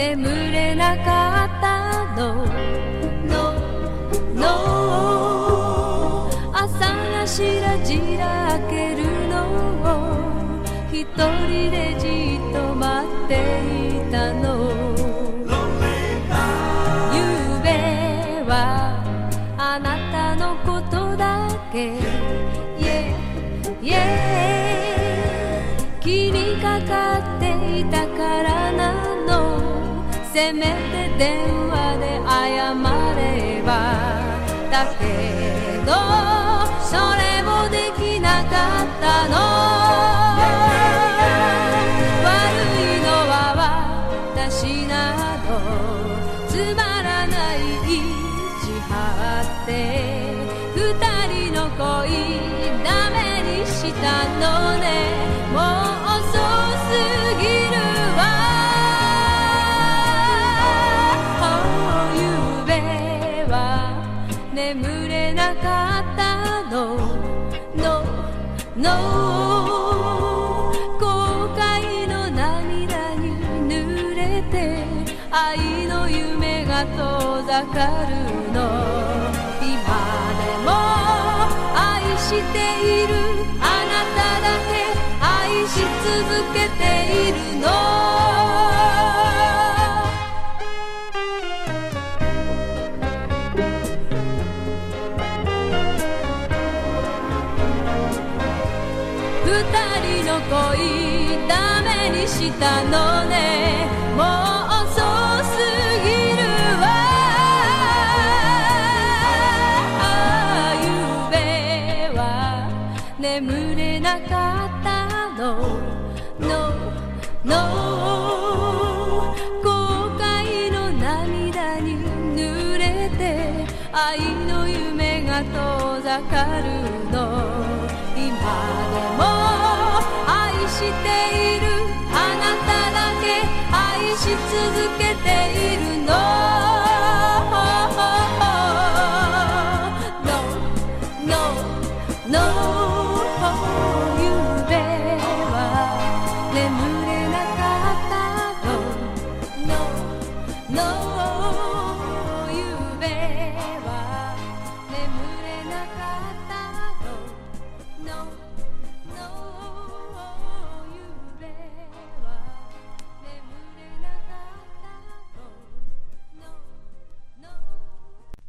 眠れなかったの」「のの。朝がしらじらけるのを」「一人でじっと待っていたの」「ゆうべはあなたのことだけ」「イェイイェイ」「気にかかっていたから」せめて電話で謝ればだけどそれもできなかったの。悪いのは私なのつまらない意地張って二人の恋ダメにしたのね。眠れなかったの。No, no 後悔の涙に濡れて愛の夢が遠ざかるの。今でも愛している。あなただけ愛し続け二人の恋ダメにしたのね。もう遅すぎるわ。ゆうべは眠れなかったの。No, no 後悔の涙に濡れて愛の夢が遠ざかるの。しているあなただけ愛し続けているの夢は眠